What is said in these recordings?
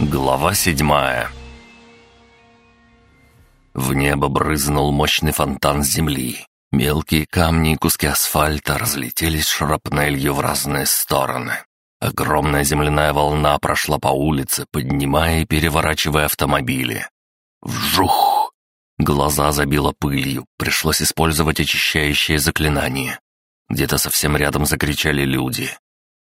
Глава седьмая В небо брызнул мощный фонтан земли. Мелкие камни и куски асфальта разлетелись шрапнелью в разные стороны. Огромная земляная волна прошла по улице, поднимая и переворачивая автомобили. Вжух! Глаза забило пылью, пришлось использовать очищающее заклинание. Где-то совсем рядом закричали люди.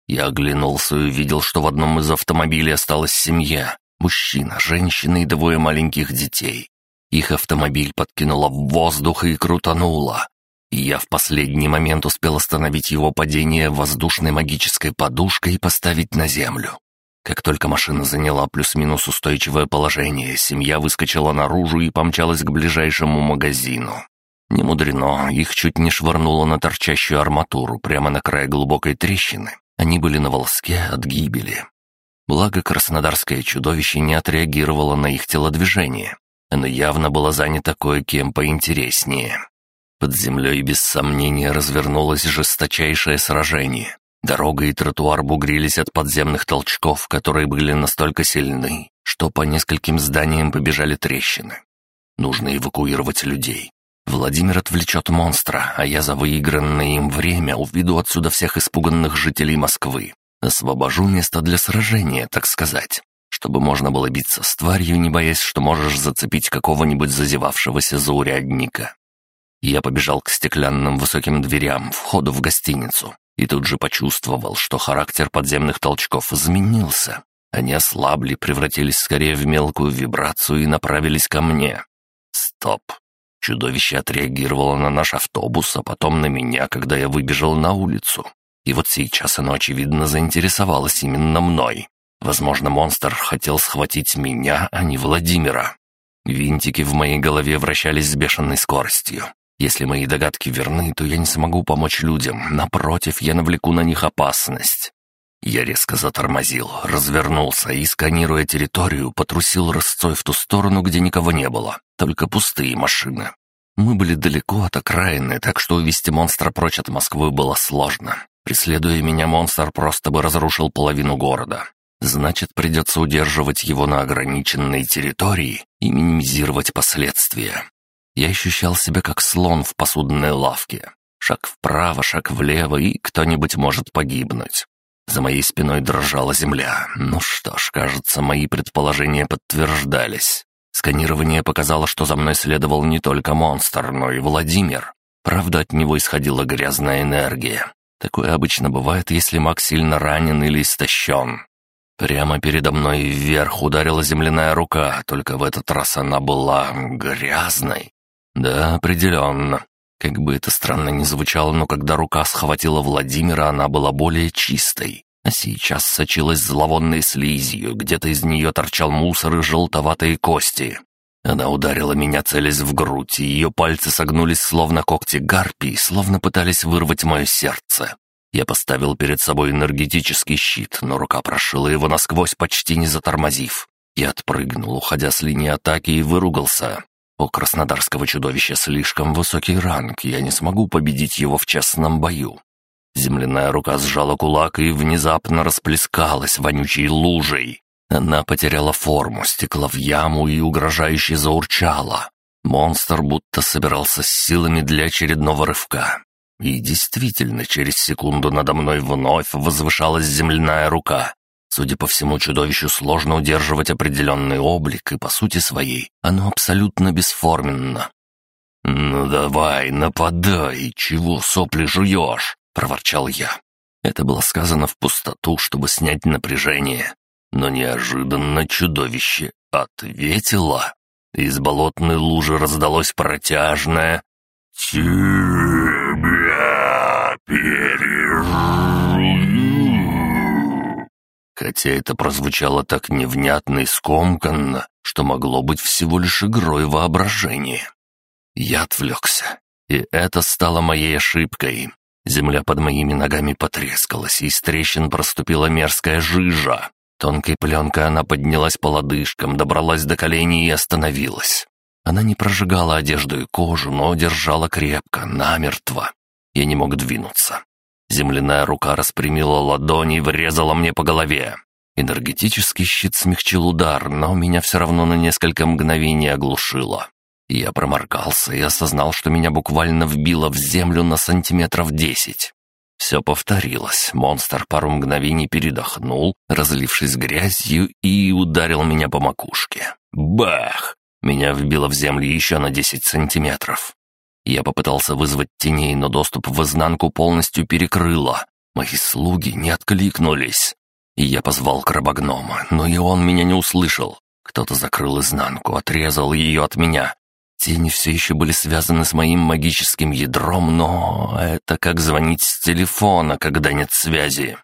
Я оглянулся и увидел, что в одном из автомобилей осталась семья. Мужчина, женщина и двое маленьких детей. Их автомобиль подкинуло в воздух и крутануло. И я в последний момент успел остановить его падение воздушной магической подушкой и поставить на землю. Как только машина заняла плюс-минус устойчивое положение, семья выскочила наружу и помчалась к ближайшему магазину. Не мудрено, их чуть не швырнуло на торчащую арматуру прямо на край глубокой трещины. Они были на волоске от гибели. Благо, краснодарское чудовище не отреагировало на их телодвижение. Оно явно было занято кое-кем поинтереснее. Под землей без сомнения развернулось жесточайшее сражение. Дорога и тротуар бугрились от подземных толчков, которые были настолько сильны, что по нескольким зданиям побежали трещины. Нужно эвакуировать людей. Владимир отвлечет монстра, а я за выигранное им время уведу отсюда всех испуганных жителей Москвы. Освобожу место для сражения, так сказать, чтобы можно было биться с тварью, не боясь, что можешь зацепить какого-нибудь зазевавшегося заурядника. Я побежал к стеклянным высоким дверям, входу в гостиницу, и тут же почувствовал, что характер подземных толчков изменился. Они ослабли, превратились скорее в мелкую вибрацию и направились ко мне. Стоп. Чудовище отреагировало на наш автобус, а потом на меня, когда я выбежал на улицу. И вот сейчас оно, очевидно, заинтересовалось именно мной. Возможно, монстр хотел схватить меня, а не Владимира. Винтики в моей голове вращались с бешеной скоростью. Если мои догадки верны, то я не смогу помочь людям. Напротив, я навлеку на них опасность. Я резко затормозил, развернулся и, сканируя территорию, потрусил рысцой в ту сторону, где никого не было, только пустые машины. Мы были далеко от окраины, так что увести монстра прочь от Москвы было сложно. Преследуя меня, монстр просто бы разрушил половину города. Значит, придется удерживать его на ограниченной территории и минимизировать последствия. Я ощущал себя как слон в посудной лавке. Шаг вправо, шаг влево, и кто-нибудь может погибнуть. За моей спиной дрожала земля. Ну что ж, кажется, мои предположения подтверждались. Сканирование показало, что за мной следовал не только монстр, но и Владимир. Правда, от него исходила грязная энергия. Такое обычно бывает, если маг сильно ранен или истощен. Прямо передо мной вверх ударила земляная рука, только в этот раз она была грязной. Да, определенно. Как бы это странно ни звучало, но когда рука схватила Владимира, она была более чистой. А сейчас сочилась зловонной слизью, где-то из нее торчал мусор и желтоватые кости. Она ударила меня, целясь в грудь, и ее пальцы согнулись, словно когти гарпии, словно пытались вырвать мое сердце. Я поставил перед собой энергетический щит, но рука прошила его насквозь, почти не затормозив. Я отпрыгнул, уходя с линии атаки, и выругался. У краснодарского чудовища слишком высокий ранг, я не смогу победить его в честном бою. Земляная рука сжала кулак и внезапно расплескалась вонючей лужей. Она потеряла форму, стекла в яму и угрожающе заурчала. Монстр будто собирался с силами для очередного рывка. И действительно, через секунду надо мной вновь возвышалась земляная рука. Судя по всему, чудовищу сложно удерживать определенный облик, и по сути своей оно абсолютно бесформенно. «Ну давай, нападай, чего сопли жуешь?» Проворчал я. Это было сказано в пустоту, чтобы снять напряжение. Но неожиданно чудовище ответило. Из болотной лужи раздалось протяжное «Тебя пережую». Хотя это прозвучало так невнятно и скомканно, что могло быть всего лишь игрой воображения. Я отвлекся, и это стало моей ошибкой. Земля под моими ногами потрескалась, и из трещин проступила мерзкая жижа. Тонкой пленкой она поднялась по лодыжкам, добралась до коленей и остановилась. Она не прожигала одежду и кожу, но держала крепко, намертво. Я не мог двинуться. Земляная рука распрямила ладони и врезала мне по голове. Энергетический щит смягчил удар, но меня все равно на несколько мгновений оглушило. Я проморгался и осознал, что меня буквально вбило в землю на сантиметров десять. Все повторилось. Монстр пару мгновений передохнул, разлившись грязью, и ударил меня по макушке. Бах! Меня вбило в землю еще на десять сантиметров. Я попытался вызвать теней, но доступ в изнанку полностью перекрыло. Мои слуги не откликнулись. И я позвал крабогнома, но и он меня не услышал. Кто-то закрыл изнанку, отрезал ее от меня. Тени все еще были связаны с моим магическим ядром, но это как звонить с телефона, когда нет связи.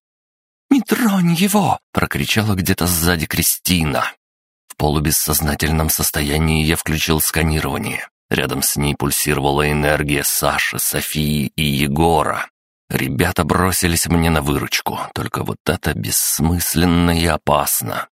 «Не тронь его!» — прокричала где-то сзади Кристина. В полубессознательном состоянии я включил сканирование. Рядом с ней пульсировала энергия Саши, Софии и Егора. Ребята бросились мне на выручку, только вот это бессмысленно и опасно.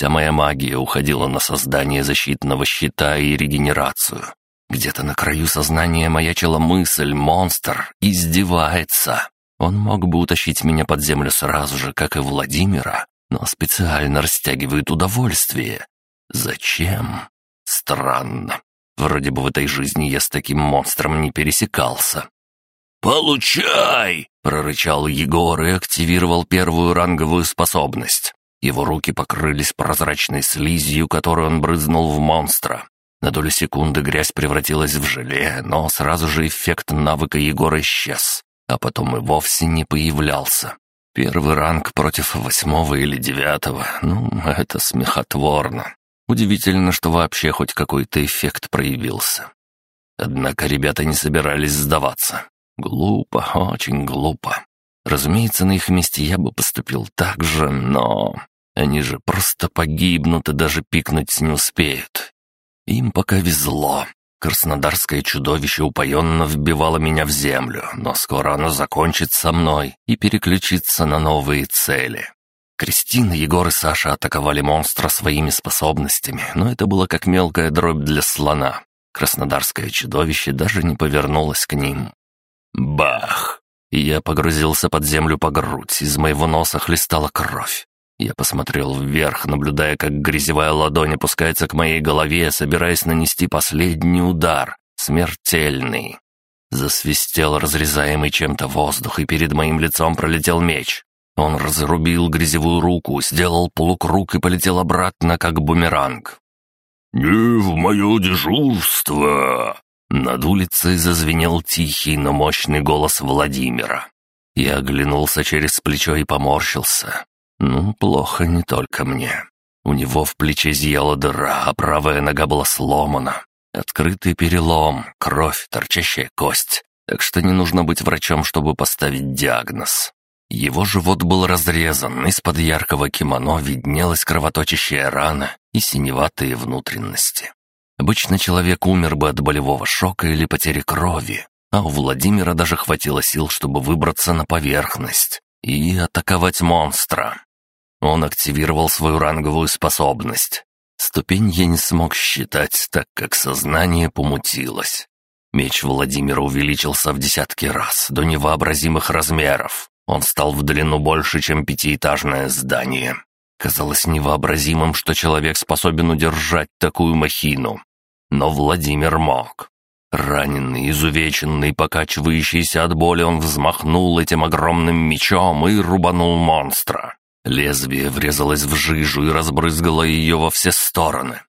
Вся моя магия уходила на создание защитного щита и регенерацию. Где-то на краю сознания маячила мысль «Монстр издевается». Он мог бы утащить меня под землю сразу же, как и Владимира, но специально растягивает удовольствие. Зачем? Странно. Вроде бы в этой жизни я с таким монстром не пересекался. «Получай!» — прорычал Егор и активировал первую ранговую способность. Его руки покрылись прозрачной слизью, которую он брызнул в монстра. На долю секунды грязь превратилась в желе, но сразу же эффект навыка Егора исчез, а потом и вовсе не появлялся. Первый ранг против восьмого или девятого, ну, это смехотворно. Удивительно, что вообще хоть какой-то эффект проявился. Однако ребята не собирались сдаваться. Глупо, очень глупо. Разумеется, на их месте я бы поступил так же, но... Они же просто погибнут и даже пикнуть не успеют. Им пока везло. Краснодарское чудовище упоенно вбивало меня в землю, но скоро оно закончит со мной и переключится на новые цели. Кристина, Егор и Саша атаковали монстра своими способностями, но это было как мелкая дробь для слона. Краснодарское чудовище даже не повернулось к ним. Бах! И я погрузился под землю по грудь, из моего носа хлестала кровь. Я посмотрел вверх, наблюдая, как грязевая ладонь опускается к моей голове, собираясь нанести последний удар, смертельный. Засвистел разрезаемый чем-то воздух, и перед моим лицом пролетел меч. Он разрубил грязевую руку, сделал полукруг и полетел обратно, как бумеранг. «Не в мое дежурство!» Над улицей зазвенел тихий, но мощный голос Владимира. Я оглянулся через плечо и поморщился. Ну, плохо не только мне. У него в плече зияла дыра, а правая нога была сломана. Открытый перелом, кровь, торчащая кость. Так что не нужно быть врачом, чтобы поставить диагноз. Его живот был разрезан, из-под яркого кимоно виднелась кровоточащая рана и синеватые внутренности. Обычно человек умер бы от болевого шока или потери крови, а у Владимира даже хватило сил, чтобы выбраться на поверхность и атаковать монстра. Он активировал свою ранговую способность. Ступень я не смог считать, так как сознание помутилось. Меч Владимира увеличился в десятки раз, до невообразимых размеров. Он стал в длину больше, чем пятиэтажное здание. Казалось невообразимым, что человек способен удержать такую махину. Но Владимир мог. Раненый, изувеченный, покачивающийся от боли, он взмахнул этим огромным мечом и рубанул монстра. Лезвие врезалось в жижу и разбрызгало ее во все стороны.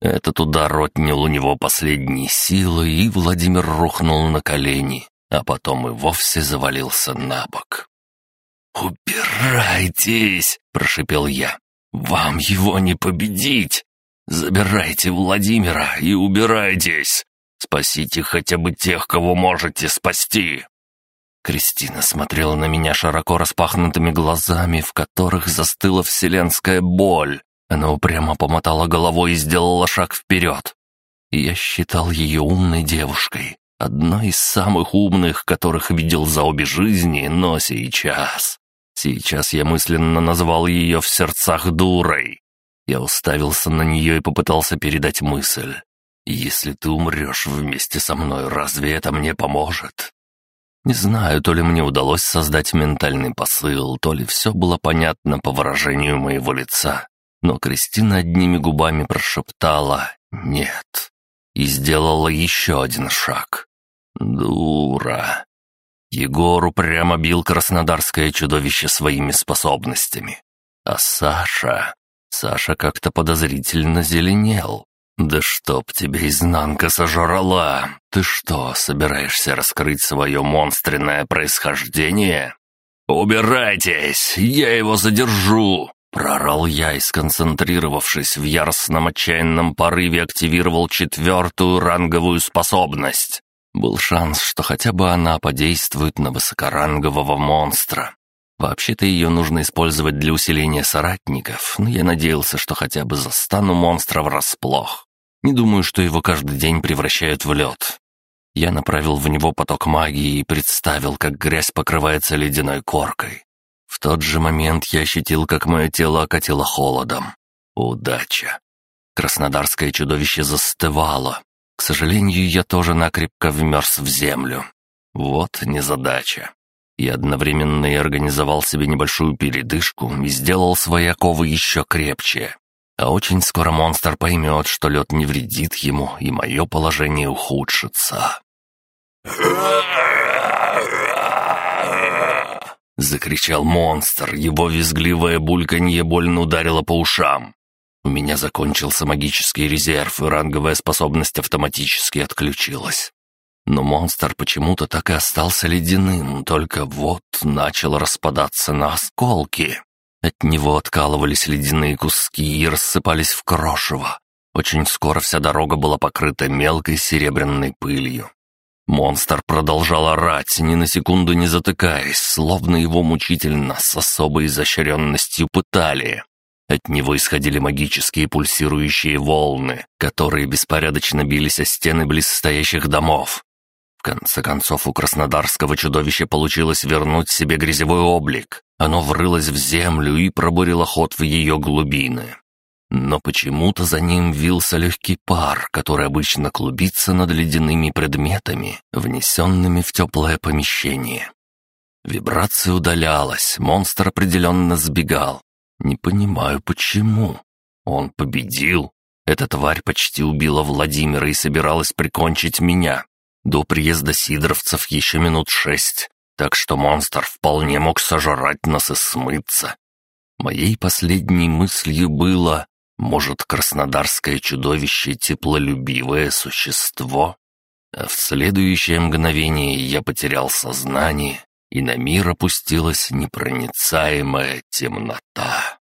Этот удар отнял у него последние силы, и Владимир рухнул на колени, а потом и вовсе завалился на бок. «Убирайтесь!» — прошипел я. «Вам его не победить! Забирайте Владимира и убирайтесь! Спасите хотя бы тех, кого можете спасти!» Кристина смотрела на меня широко распахнутыми глазами, в которых застыла вселенская боль. Она упрямо помотала головой и сделала шаг вперед. Я считал ее умной девушкой, одной из самых умных, которых видел за обе жизни, но сейчас... Сейчас я мысленно назвал ее в сердцах дурой. Я уставился на нее и попытался передать мысль. «Если ты умрешь вместе со мной, разве это мне поможет?» Не знаю, то ли мне удалось создать ментальный посыл, то ли все было понятно по выражению моего лица. Но Кристина одними губами прошептала «нет» и сделала еще один шаг. Дура. Егору прямо бил краснодарское чудовище своими способностями. А Саша... Саша как-то подозрительно зеленел. «Да чтоб тебя изнанка сожрала! Ты что, собираешься раскрыть свое монстренное происхождение?» «Убирайтесь! Я его задержу!» Прорал я и, сконцентрировавшись в яростном отчаянном порыве, активировал четвертую ранговую способность. Был шанс, что хотя бы она подействует на высокорангового монстра. Вообще-то ее нужно использовать для усиления соратников, но я надеялся, что хотя бы застану монстра врасплох. Не думаю, что его каждый день превращают в лед. Я направил в него поток магии и представил, как грязь покрывается ледяной коркой. В тот же момент я ощутил, как мое тело окатило холодом. Удача. Краснодарское чудовище застывало. К сожалению, я тоже накрепко вмерз в землю. Вот незадача. Я одновременно и организовал себе небольшую передышку и сделал свои оковы еще крепче. А очень скоро монстр поймет, что лед не вредит ему, и мое положение ухудшится. Закричал монстр, его визгливое бульканье больно ударило по ушам. У меня закончился магический резерв, и ранговая способность автоматически отключилась. Но монстр почему-то так и остался ледяным, только вот начал распадаться на осколки. От него откалывались ледяные куски и рассыпались в крошево. Очень скоро вся дорога была покрыта мелкой серебряной пылью. Монстр продолжал орать, ни на секунду не затыкаясь, словно его мучительно, с особой изощренностью пытали. От него исходили магические пульсирующие волны, которые беспорядочно бились о стены близстоящих домов. В конце концов, у краснодарского чудовища получилось вернуть себе грязевой облик. Оно врылось в землю и пробурило ход в ее глубины. Но почему-то за ним вился легкий пар, который обычно клубится над ледяными предметами, внесенными в теплое помещение. Вибрация удалялась, монстр определенно сбегал. Не понимаю, почему. Он победил. Эта тварь почти убила Владимира и собиралась прикончить меня. До приезда сидоровцев еще минут шесть, так что монстр вполне мог сожрать нас и смыться. Моей последней мыслью было, может, краснодарское чудовище теплолюбивое существо? А в следующее мгновение я потерял сознание, и на мир опустилась непроницаемая темнота.